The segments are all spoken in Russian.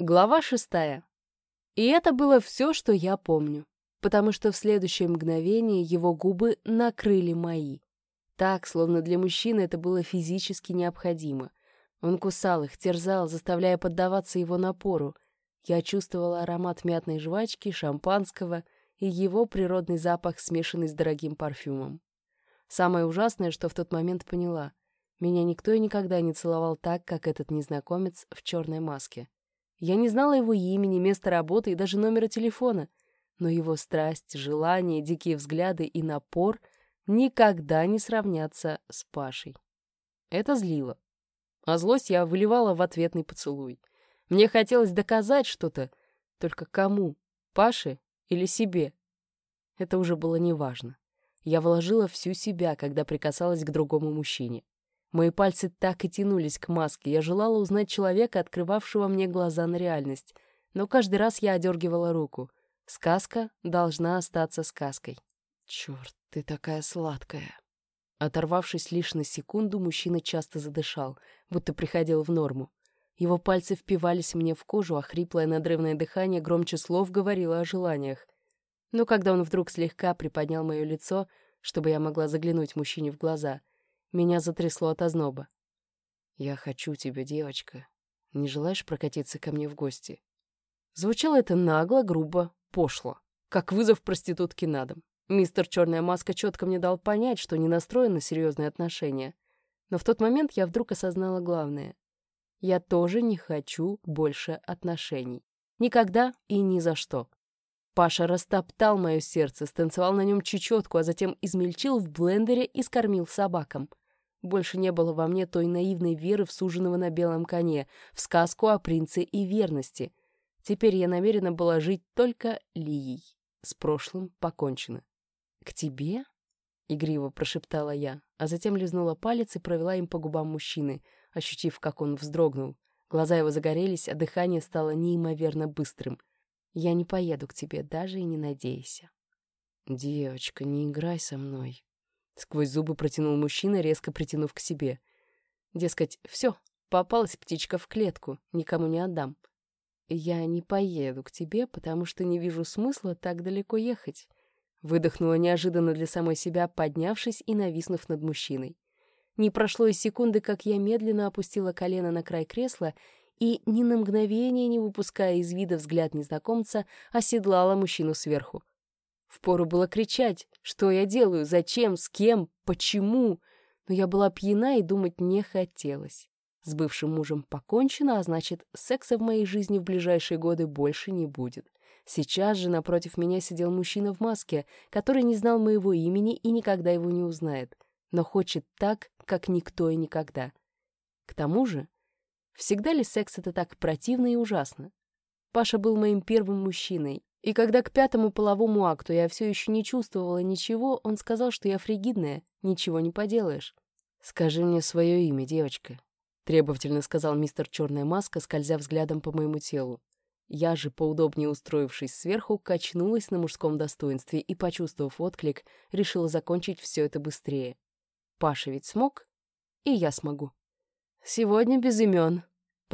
Глава шестая. И это было все, что я помню, потому что в следующее мгновение его губы накрыли мои. Так, словно для мужчины это было физически необходимо. Он кусал их, терзал, заставляя поддаваться его напору. Я чувствовала аромат мятной жвачки, шампанского и его природный запах, смешанный с дорогим парфюмом. Самое ужасное, что в тот момент поняла. Меня никто и никогда не целовал так, как этот незнакомец в черной маске. Я не знала его имени, места работы и даже номера телефона, но его страсть, желания, дикие взгляды и напор никогда не сравнятся с Пашей. Это злило. А злость я выливала в ответный поцелуй. Мне хотелось доказать что-то, только кому? Паше или себе? Это уже было неважно. Я вложила всю себя, когда прикасалась к другому мужчине. Мои пальцы так и тянулись к маске. Я желала узнать человека, открывавшего мне глаза на реальность. Но каждый раз я одергивала руку. Сказка должна остаться сказкой. Черт, ты такая сладкая. Оторвавшись лишь на секунду, мужчина часто задышал, будто приходил в норму. Его пальцы впивались мне в кожу, а хриплое надрывное дыхание громче слов говорило о желаниях. Но когда он вдруг слегка приподнял мое лицо, чтобы я могла заглянуть мужчине в глаза — меня затрясло от озноба. «Я хочу тебя, девочка. Не желаешь прокатиться ко мне в гости?» Звучало это нагло, грубо, пошло, как вызов проститутки на дом. Мистер Черная Маска четко мне дал понять, что не настроен на серьезные отношения. Но в тот момент я вдруг осознала главное. Я тоже не хочу больше отношений. Никогда и ни за что. Паша растоптал мое сердце, станцевал на нем чечетку, а затем измельчил в блендере и скормил собакам — больше не было во мне той наивной веры в суженого на белом коне, в сказку о принце и верности. Теперь я намерена была жить только Лией. С прошлым покончено. «К тебе?» — игриво прошептала я, а затем лизнула палец и провела им по губам мужчины, ощутив, как он вздрогнул. Глаза его загорелись, а дыхание стало неимоверно быстрым. «Я не поеду к тебе, даже и не надейся». «Девочка, не играй со мной», Сквозь зубы протянул мужчина, резко притянув к себе. Дескать, все, попалась птичка в клетку, никому не отдам. Я не поеду к тебе, потому что не вижу смысла так далеко ехать. Выдохнула неожиданно для самой себя, поднявшись и нависнув над мужчиной. Не прошло и секунды, как я медленно опустила колено на край кресла и, ни на мгновение не выпуская из вида взгляд незнакомца, оседлала мужчину сверху. Впору было кричать, что я делаю, зачем, с кем, почему. Но я была пьяна и думать не хотелось. С бывшим мужем покончено, а значит, секса в моей жизни в ближайшие годы больше не будет. Сейчас же напротив меня сидел мужчина в маске, который не знал моего имени и никогда его не узнает, но хочет так, как никто и никогда. К тому же, всегда ли секс — это так противно и ужасно? Паша был моим первым мужчиной, и когда к пятому половому акту я все еще не чувствовала ничего, он сказал, что я фригидная, ничего не поделаешь. «Скажи мне свое имя, девочка», — требовательно сказал мистер Черная Маска, скользя взглядом по моему телу. Я же, поудобнее устроившись сверху, качнулась на мужском достоинстве и, почувствовав отклик, решила закончить все это быстрее. Паша ведь смог, и я смогу. Сегодня без имен,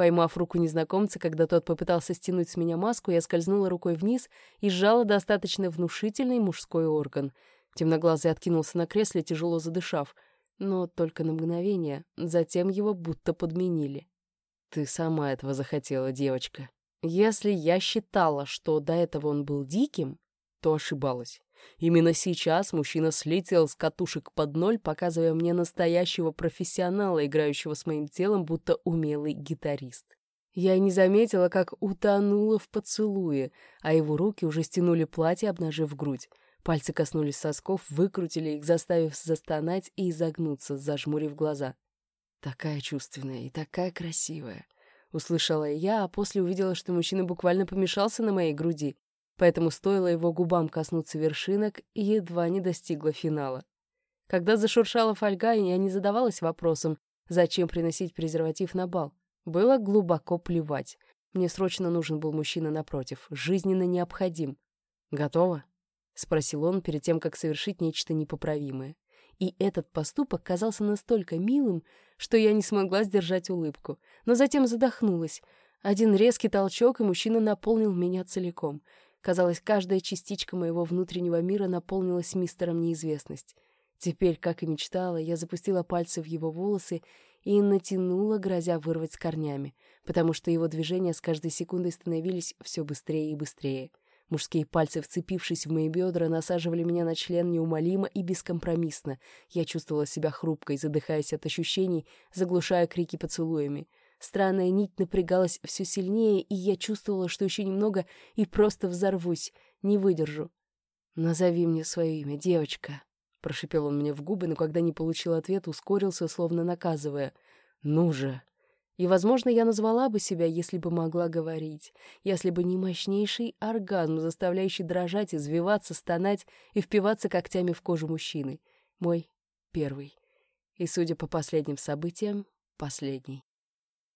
Поймав руку незнакомца, когда тот попытался стянуть с меня маску, я скользнула рукой вниз и сжала достаточно внушительный мужской орган. Темноглазый откинулся на кресле, тяжело задышав, но только на мгновение, затем его будто подменили. «Ты сама этого захотела, девочка. Если я считала, что до этого он был диким, то ошибалась. Именно сейчас мужчина слетел с катушек под ноль, показывая мне настоящего профессионала, играющего с моим телом, будто умелый гитарист. Я не заметила, как утонула в поцелуе, а его руки уже стянули платье, обнажив грудь. Пальцы коснулись сосков, выкрутили их, заставив застонать и изогнуться, зажмурив глаза. «Такая чувственная и такая красивая», — услышала я, а после увидела, что мужчина буквально помешался на моей груди поэтому стоило его губам коснуться вершинок и едва не достигла финала. Когда зашуршала фольга, я не задавалась вопросом, зачем приносить презерватив на бал. Было глубоко плевать. Мне срочно нужен был мужчина напротив, жизненно необходим. «Готово?» — спросил он перед тем, как совершить нечто непоправимое. И этот поступок казался настолько милым, что я не смогла сдержать улыбку, но затем задохнулась — Один резкий толчок, и мужчина наполнил меня целиком. Казалось, каждая частичка моего внутреннего мира наполнилась мистером неизвестность. Теперь, как и мечтала, я запустила пальцы в его волосы и натянула, грозя вырвать с корнями, потому что его движения с каждой секундой становились все быстрее и быстрее. Мужские пальцы, вцепившись в мои бедра, насаживали меня на член неумолимо и бескомпромиссно. Я чувствовала себя хрупкой, задыхаясь от ощущений, заглушая крики поцелуями. Странная нить напрягалась все сильнее, и я чувствовала, что еще немного и просто взорвусь, не выдержу. «Назови мне свое имя, девочка», — прошипел он мне в губы, но когда не получил ответ, ускорился, словно наказывая. «Ну же!» И, возможно, я назвала бы себя, если бы могла говорить, если бы не мощнейший оргазм, заставляющий дрожать, извиваться, стонать и впиваться когтями в кожу мужчины. Мой первый. И, судя по последним событиям, последний.